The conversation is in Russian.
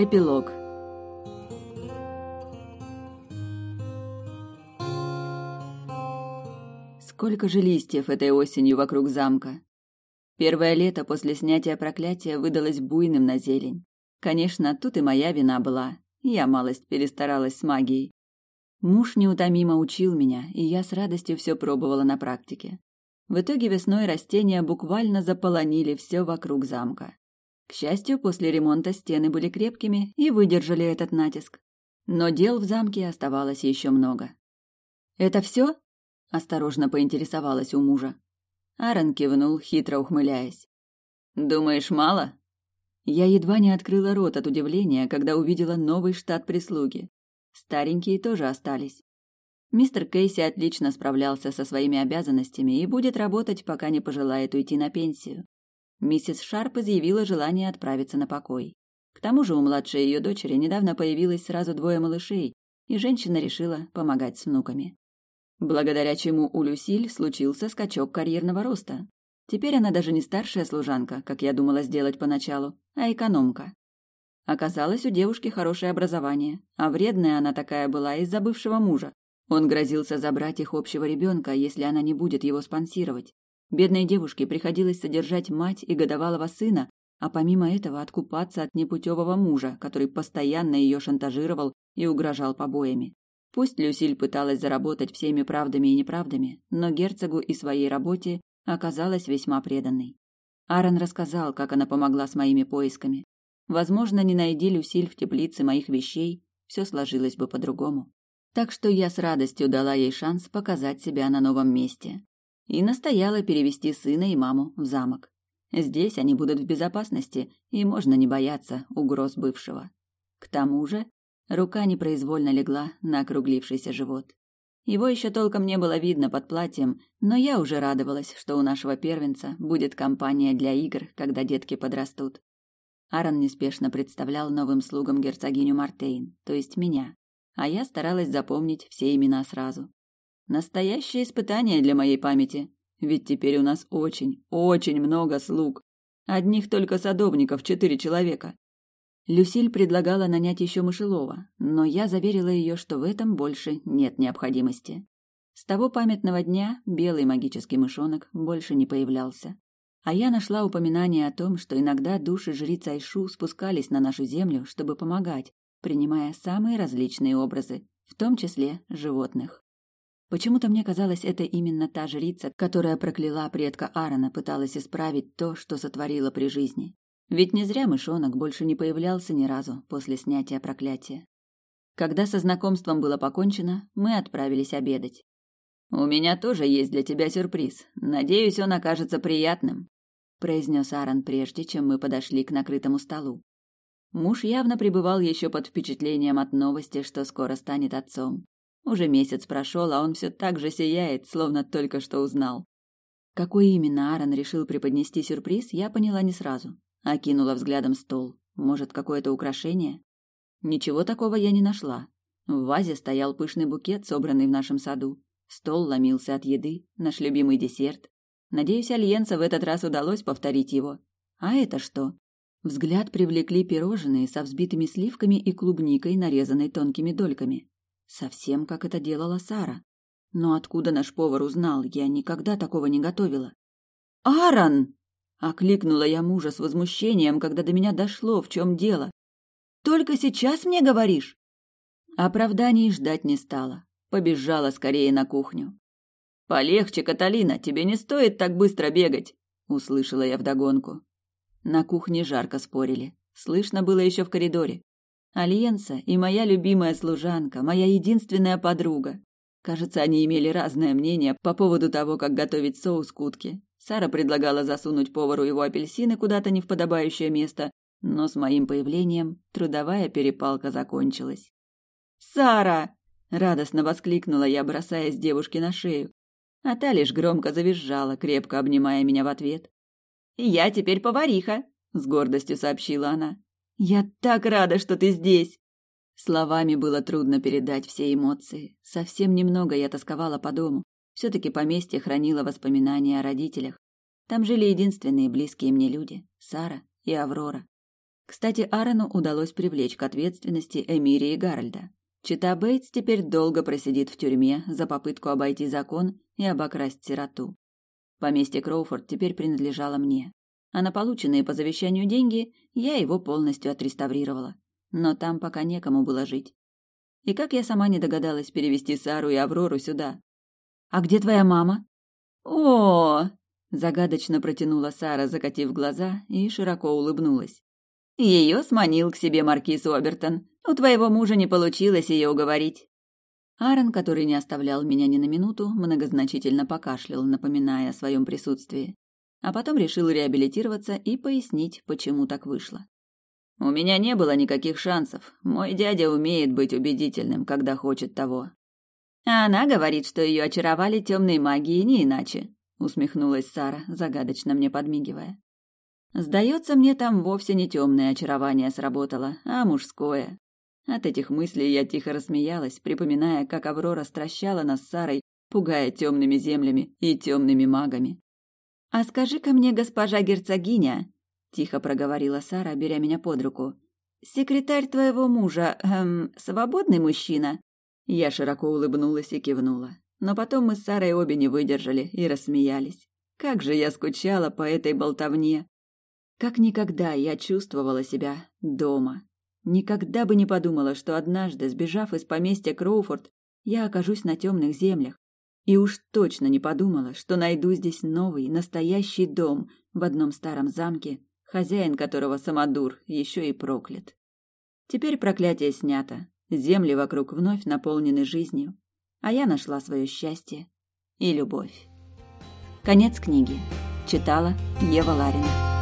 Эпилог Сколько же листьев этой осенью вокруг замка. Первое лето после снятия проклятия выдалось буйным на зелень. Конечно, тут и моя вина была. Я малость перестаралась с магией. Муж неутомимо учил меня, и я с радостью все пробовала на практике. В итоге весной растения буквально заполонили все вокруг замка. К счастью, после ремонта стены были крепкими и выдержали этот натиск. Но дел в замке оставалось еще много. «Это все?» – осторожно поинтересовалась у мужа. Аарон кивнул, хитро ухмыляясь. «Думаешь, мало?» Я едва не открыла рот от удивления, когда увидела новый штат прислуги. Старенькие тоже остались. Мистер Кейси отлично справлялся со своими обязанностями и будет работать, пока не пожелает уйти на пенсию. Миссис Шарп изъявила желание отправиться на покой. К тому же у младшей ее дочери недавно появилось сразу двое малышей, и женщина решила помогать с внуками. Благодаря чему у Люсиль случился скачок карьерного роста. Теперь она даже не старшая служанка, как я думала сделать поначалу, а экономка. Оказалось, у девушки хорошее образование, а вредная она такая была из-за бывшего мужа. Он грозился забрать их общего ребенка, если она не будет его спонсировать. Бедной девушке приходилось содержать мать и годовалого сына, а помимо этого откупаться от непутевого мужа, который постоянно ее шантажировал и угрожал побоями. Пусть Люсиль пыталась заработать всеми правдами и неправдами, но герцогу и своей работе оказалась весьма преданной. Аарон рассказал, как она помогла с моими поисками, Возможно, не найди Люсиль в теплице моих вещей, все сложилось бы по-другому. Так что я с радостью дала ей шанс показать себя на новом месте. И настояла перевести сына и маму в замок. Здесь они будут в безопасности, и можно не бояться угроз бывшего. К тому же, рука непроизвольно легла на округлившийся живот. Его еще толком не было видно под платьем, но я уже радовалась, что у нашего первенца будет компания для игр, когда детки подрастут. Аарон неспешно представлял новым слугам герцогиню Мартейн, то есть меня, а я старалась запомнить все имена сразу. Настоящее испытание для моей памяти, ведь теперь у нас очень, очень много слуг. Одних только садовников четыре человека. Люсиль предлагала нанять еще мышелова, но я заверила ее, что в этом больше нет необходимости. С того памятного дня белый магический мышонок больше не появлялся. А я нашла упоминание о том, что иногда души жриц Айшу спускались на нашу землю, чтобы помогать, принимая самые различные образы, в том числе животных. Почему-то мне казалось, это именно та жрица, которая прокляла предка Аарона, пыталась исправить то, что сотворила при жизни. Ведь не зря мышонок больше не появлялся ни разу после снятия проклятия. Когда со знакомством было покончено, мы отправились обедать. «У меня тоже есть для тебя сюрприз. Надеюсь, он окажется приятным», — произнес Аарон прежде, чем мы подошли к накрытому столу. Муж явно пребывал еще под впечатлением от новости, что скоро станет отцом. Уже месяц прошел, а он все так же сияет, словно только что узнал. Какой именно Аарон решил преподнести сюрприз, я поняла не сразу. Окинула взглядом стол. Может, какое-то украшение? Ничего такого я не нашла. В вазе стоял пышный букет, собранный в нашем саду. Стол ломился от еды, наш любимый десерт. Надеюсь, Альенса в этот раз удалось повторить его. А это что? Взгляд привлекли пирожные со взбитыми сливками и клубникой, нарезанной тонкими дольками. Совсем как это делала Сара. Но откуда наш повар узнал? Я никогда такого не готовила. «Аарон!» — окликнула я мужа с возмущением, когда до меня дошло, в чем дело. «Только сейчас мне говоришь?» Оправданий ждать не стала побежала скорее на кухню. Полегче, Каталина, тебе не стоит так быстро бегать, услышала я вдогонку. На кухне жарко спорили. Слышно было еще в коридоре. Альенса и моя любимая служанка, моя единственная подруга. Кажется, они имели разное мнение по поводу того, как готовить соус к утке. Сара предлагала засунуть повару его апельсины куда-то не в подобающее место, но с моим появлением трудовая перепалка закончилась. «Сара!» Радостно воскликнула я, бросаясь девушке на шею. А та лишь громко завизжала, крепко обнимая меня в ответ. «Я теперь повариха», — с гордостью сообщила она. «Я так рада, что ты здесь!» Словами было трудно передать все эмоции. Совсем немного я тосковала по дому. Все-таки поместье хранило воспоминания о родителях. Там жили единственные близкие мне люди — Сара и Аврора. Кстати, Аарону удалось привлечь к ответственности Эмири и Гарольда. Чита Бейтс теперь долго просидит в тюрьме за попытку обойти закон и обокрасть сироту. Поместье Кроуфорд теперь принадлежало мне, а на полученные по завещанию деньги я его полностью отреставрировала. Но там пока некому было жить. И как я сама не догадалась перевести Сару и Аврору сюда? «А где твоя мама?» «О!» – загадочно протянула Сара, закатив глаза, и широко улыбнулась. Ее сманил к себе маркиз Обертон. У твоего мужа не получилось ее уговорить. Аарон, который не оставлял меня ни на минуту, многозначительно покашлял, напоминая о своем присутствии. А потом решил реабилитироваться и пояснить, почему так вышло. У меня не было никаких шансов. Мой дядя умеет быть убедительным, когда хочет того. А она говорит, что ее очаровали темной магией не иначе, усмехнулась Сара, загадочно мне подмигивая. Сдается мне, там вовсе не темное очарование сработало, а мужское. От этих мыслей я тихо рассмеялась, припоминая, как Аврора стращала нас с Сарой, пугая темными землями и темными магами. «А скажи-ка мне, госпожа герцогиня», — тихо проговорила Сара, беря меня под руку, «секретарь твоего мужа, эм, свободный мужчина?» Я широко улыбнулась и кивнула. Но потом мы с Сарой обе не выдержали и рассмеялись. Как же я скучала по этой болтовне. Как никогда я чувствовала себя дома. Никогда бы не подумала, что однажды, сбежав из поместья Кроуфорд, я окажусь на темных землях. И уж точно не подумала, что найду здесь новый, настоящий дом в одном старом замке, хозяин которого самодур, еще и проклят. Теперь проклятие снято, земли вокруг вновь наполнены жизнью, а я нашла свое счастье и любовь. Конец книги. Читала Ева Ларина.